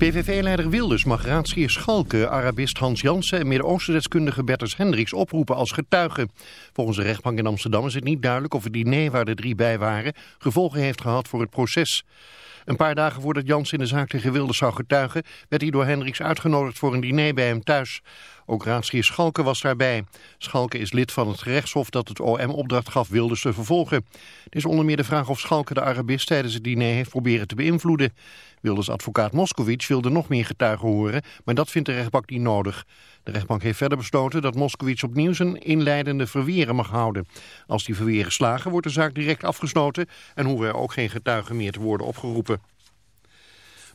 PVV-leider Wilders mag raadsheer Schalke, Arabist Hans Jansen en Midden-Oosten-deskundige Bertus Hendricks oproepen als getuige. Volgens de rechtbank in Amsterdam is het niet duidelijk of het diner waar de drie bij waren gevolgen heeft gehad voor het proces. Een paar dagen voordat Jansen in de zaak tegen Wilders zou getuigen, werd hij door Hendricks uitgenodigd voor een diner bij hem thuis. Ook raadsheer Schalke was daarbij. Schalke is lid van het gerechtshof dat het OM opdracht gaf Wilders te vervolgen. Het is onder meer de vraag of Schalke de Arabist tijdens het diner heeft proberen te beïnvloeden. Wilders advocaat Moskowitz wilde nog meer getuigen horen, maar dat vindt de rechtbank niet nodig. De rechtbank heeft verder besloten dat Moskowitz opnieuw zijn inleidende verweren mag houden. Als die verweren slagen wordt de zaak direct afgesloten en hoeven er ook geen getuigen meer te worden opgeroepen.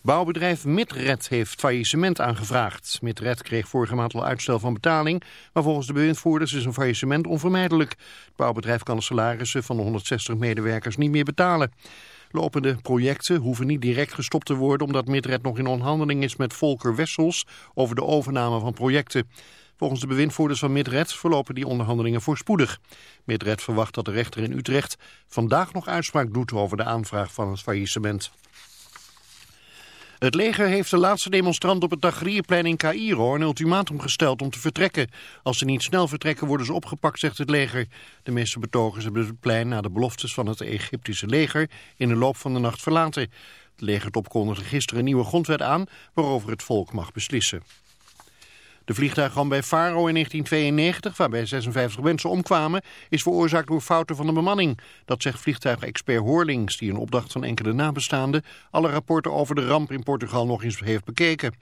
Bouwbedrijf Midred heeft faillissement aangevraagd. Midred kreeg vorige maand al uitstel van betaling, maar volgens de bewindvoerders is een faillissement onvermijdelijk. Het bouwbedrijf kan de salarissen van de 160 medewerkers niet meer betalen. Lopende projecten hoeven niet direct gestopt te worden omdat Midred nog in onderhandeling is met Volker Wessels over de overname van projecten. Volgens de bewindvoerders van Midred verlopen die onderhandelingen voorspoedig. Midred verwacht dat de rechter in Utrecht vandaag nog uitspraak doet over de aanvraag van het faillissement. Het leger heeft de laatste demonstrant op het Tahrirplein in Cairo een ultimatum gesteld om te vertrekken. Als ze niet snel vertrekken worden ze opgepakt, zegt het leger. De meeste betogers hebben het plein na de beloftes van het Egyptische leger in de loop van de nacht verlaten. Het legertop kondigde gisteren een nieuwe grondwet aan waarover het volk mag beslissen. De vliegtuigramp bij Faro in 1992, waarbij 56 mensen omkwamen, is veroorzaakt door fouten van de bemanning. Dat zegt vliegtuigexpert Hoorlings, die een opdracht van enkele nabestaanden alle rapporten over de ramp in Portugal nog eens heeft bekeken.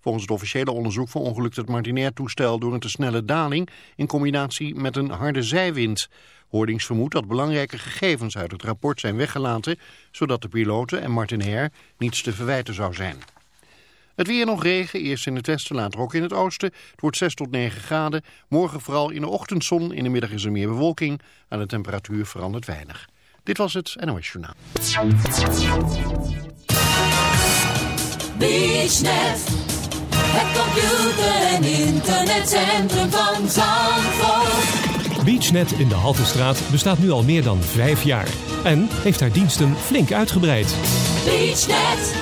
Volgens het officiële onderzoek verongelukte het Martinair-toestel door een te snelle daling in combinatie met een harde zijwind. Hoordings vermoedt dat belangrijke gegevens uit het rapport zijn weggelaten, zodat de piloten en Martinair niets te verwijten zou zijn. Het weer nog regen, eerst in het westen, later ook in het oosten. Het wordt 6 tot 9 graden. Morgen vooral in de ochtendzon, in de middag is er meer bewolking. Aan de temperatuur verandert weinig. Dit was het NOS Journaal. BeachNet. Het computer- en internetcentrum van Zandvoort. BeachNet in de Haltestraat bestaat nu al meer dan vijf jaar. En heeft haar diensten flink uitgebreid. BeachNet.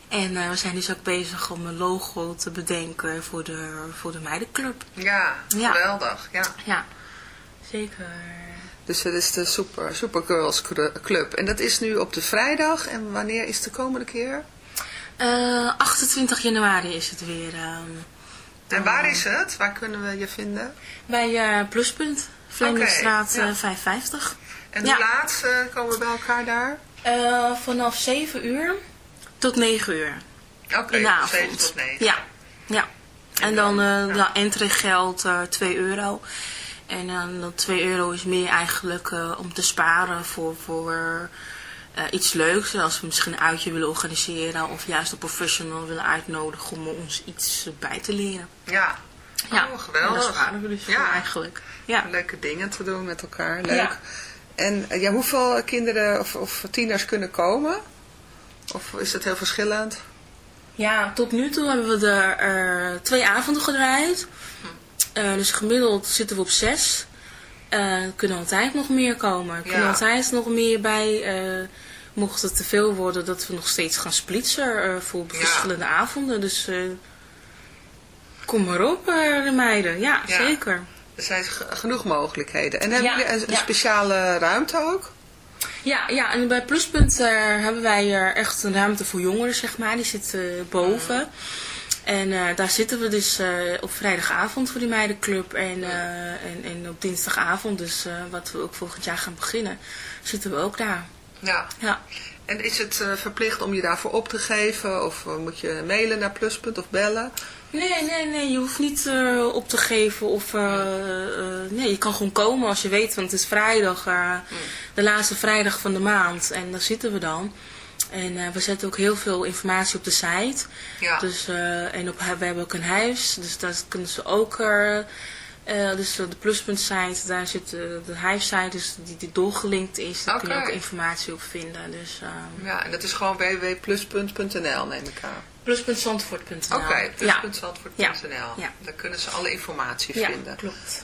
En eh, we zijn dus ook bezig om een logo te bedenken voor de, voor de meidenclub. Ja, Ja. geweldig. Ja. Ja, zeker. Dus dat is de Super, Supergirls Cru- Club. En dat is nu op de vrijdag. En wanneer is de komende keer? Eh, 28 januari is het weer. ehm, En waar is het? Waar kunnen we je vinden? bij eh, Pluspunt, Vlemingstraat Oké, ja. eh, 550. En Ja. hoe laat eh, komen we bij elkaar daar? Eh, vanaf 7 uur tot 9 uur Oké, in de avond. 7 tot 9. Ja, ja. En, En dan, dan, eh ja. de entreegeld eh 2 euro. En dan dat 2 euro is meer eigenlijk eh, om te sparen voor, voor iets leuks. Als we misschien een uitje willen organiseren of juist een professional willen uitnodigen om ons iets bij te leren. Ja. Ja, Oh, geweldig. Daar sparen we dus voor Ja. eigenlijk. Ja. Leuke dingen te doen met elkaar. Leuk. Ja. En ja, hoeveel kinderen of, of tieners kunnen komen? Of is het heel verschillend? Ja, tot nu toe hebben we er eh, twee avonden gedraaid. Eh, dus gemiddeld zitten we op zes. Er kunnen altijd nog meer komen. Er kunnen Ja. altijd nog meer bij. mocht het te veel worden, dat we nog steeds gaan splitsen voor Ja. verschillende avonden. Dus kom maar op, de meiden. Ja, Ja. zeker. Er zijn ge- genoeg mogelijkheden. En hebben jullie een, speciale ruimte ook? Ja, ja, en bij Pluspunt eh, hebben wij eh, echt een ruimte voor jongeren, zeg maar. Die zit eh, boven. En eh, daar zitten we dus op vrijdagavond voor die meidenclub. En, en, en op dinsdagavond, dus wat we ook volgend jaar gaan beginnen, zitten we ook daar. Ja. Ja. En is het verplicht om je daarvoor op te geven? Of moet je mailen naar Pluspunt of bellen? Nee, nee, nee, je hoeft niet eh, op te geven of... eh, nee, je kan gewoon komen als je weet, want het is vrijdag, eh, de laatste vrijdag van de maand. En daar zitten we dan. En we zetten ook heel veel informatie op de site. Ja. Dus, en op, we hebben ook een huis, dus daar kunnen ze ook... dus de pluspunt site, daar zit de hive site, dus die, die doorgelinkt is. Daar kun je ook informatie op vinden. Dus ehm Ja, en dat is gewoon www.pluspunt.nl neem ik aan. pluspuntzandvoort.nl Oké, Ja. pluspuntzandvoort.nl. Ja. Ja. Daar kunnen ze alle informatie ja, vinden. klopt.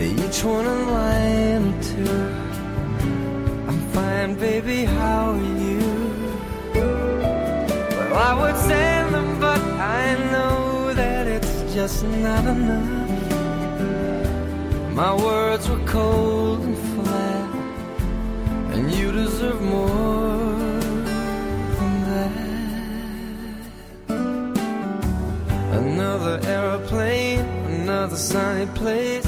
Each one a line two. I'm fine, baby, how are you? Well, I would send them, but I know that it's just not enough. My words were cold and flat, and you deserve more than that. Another aeroplane, another sunny place.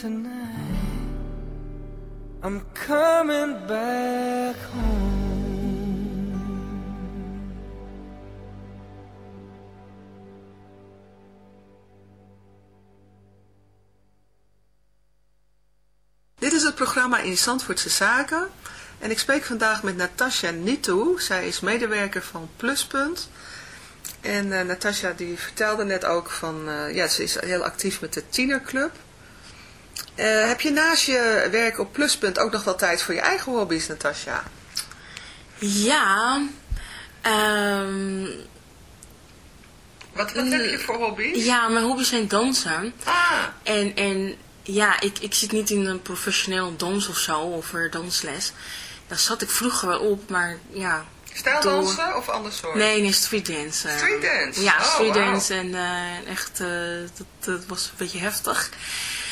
tonight. I'm coming back home. Dit is het programma in Zandvoortse Zaken. En ik spreek vandaag met Natasja Nitou. Zij is medewerker van Pluspunt. En eh Natasja die vertelde net ook van... eh, ja, ze is heel actief met de tienerclub. Eh, heb je naast je werk op Pluspunt ook nog wel tijd voor je eigen hobby's, Natasja? Ja, ehm, Wat, wat heb je voor hobby's? ja, mijn hobby's zijn dansen. Ah, En, en ja, ik, ik zit niet in een professioneel dans of zo, of dansles. Daar zat ik vroeger wel op, maar ja. stijldansen of ander soort? Nee, nee, streetdance. Streetdance? Ja, Oh, streetdance. En eh, echt, eh, dat, dat was een beetje heftig.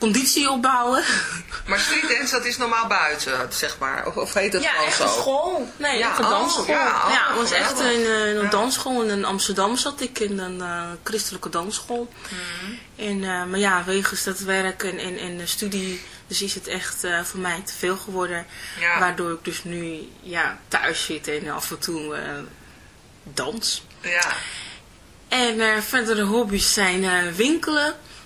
conditie opbouwen. Maar streetdance, dat is normaal buiten, zeg maar. Of, of heet dat ja, gewoon echt zo? een school. Nee, Ja, echt een oh, dansschool. ja, Ja, oh, het was echt een, eh, een Ja. dansschool. In Amsterdam zat ik in een eh, christelijke dansschool. Mhm. En, eh, maar ja, wegens dat werk en, en, en de studie, dus is het echt voor mij te veel geworden. Ja. Waardoor ik dus nu ja, thuis zit en af en toe dans. Ja. En verdere hobby's zijn winkelen.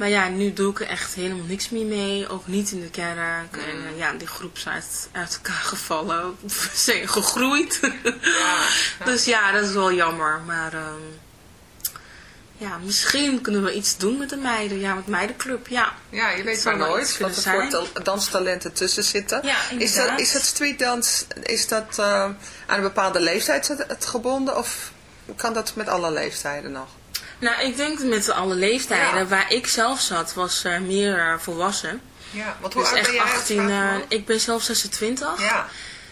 maar ja, nu doe ik er echt helemaal niks meer mee. Ook niet in de kerk. En Mm. eh, ja, die groep is uit, uit elkaar gevallen. Zijn gegroeid. dus ja, dat is wel jammer. Maar ehm, ja, misschien kunnen we iets doen met de meiden. Ja, met meidenclub, ja. Ja, je weet maar nooit wat er voor zijn. ta- danstalenten tussen zitten. Ja, is, dat, is dat streetdance, is dat eh, aan een bepaalde leeftijd het gebonden of kan dat met alle leeftijden nog? Nou, ik denk met alle leeftijden. Ja. Waar ik zelf zat, was eh, meer eh, volwassen. Ja, want hoe Dus oud ben echt jij? als 18. vraag eh, ik ben zelf 26. ja,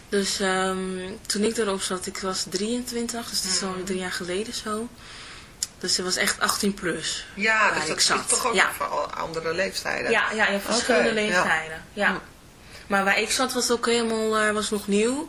Dus ehm, toen ik erop zat, ik was 23. Dus dat is al drie jaar geleden zo. Dus het was echt 18 plus. ja dus dat zat. is toch ook Ja. voor andere leeftijden. Ja, ja, hebt verschillende ja. leeftijden. Ja. Maar waar ik zat was ook helemaal eh, was nog nieuw.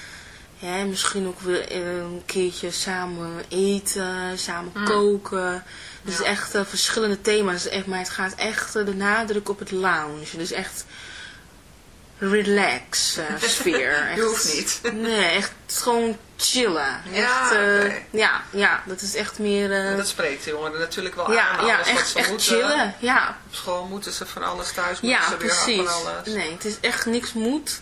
ja, misschien ook weer een keertje samen eten, samen Mm. koken. Dus echt eh, verschillende thema's. Echt, maar het gaat echt eh, de nadruk op het lounge. Dus echt relax eh, sfeer. Je Echt- hoeft niet. Nee, echt gewoon chillen. Ja, echt, eh, ja, ja, dat is echt meer... eh, Dat spreekt de jongeren natuurlijk wel ja, aan. ja, alles wat echt, ze echt moeten. chillen. Ja, Op school moeten ze van alles, thuis moeten ja, ze weer precies. van alles. Nee, het is echt niks moet.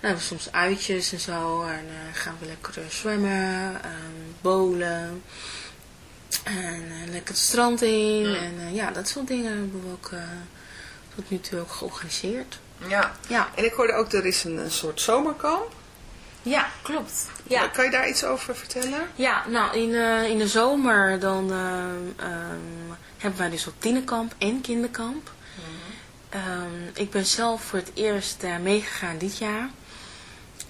we soms uitjes en zo. En eh, gaan we lekker eh, zwemmen, bowlen. En eh, lekker het strand in. En ja, dat soort dingen hebben we ook tot nu toe ook georganiseerd. Ja. Ja. En ik hoorde ook, er is een, een soort zomerkamp. Ja, klopt. Ja. Kan je daar iets over vertellen? Ja, nou in, in de zomer dan ehm, hebben wij dus op tienerkamp en kinderkamp. Ehm, ik ben zelf voor het eerst meegegaan dit jaar.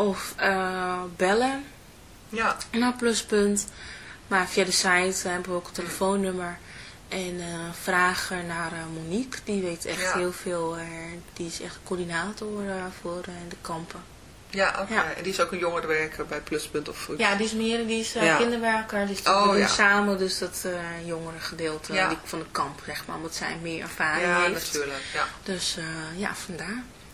Of eh, bellen Ja. naar pluspunt. Maar via de site hebben we ook een telefoonnummer. En eh, vragen naar eh, Monique. Die weet echt Ja. heel veel. eh, die is echt coördinator eh, voor eh, de kampen. Ja, oké. Ja. En die is ook een jongerenwerker bij Pluspunt of Ja, die is meer, die is eh, Ja. kinderwerker. Dus Oh, we doen ja. samen dus dat eh jongere gedeelte Ja. die, van de kamp, zeg maar. Omdat zij meer ervaring Ja, heeft. natuurlijk. Ja. Dus eh, ja, vandaar.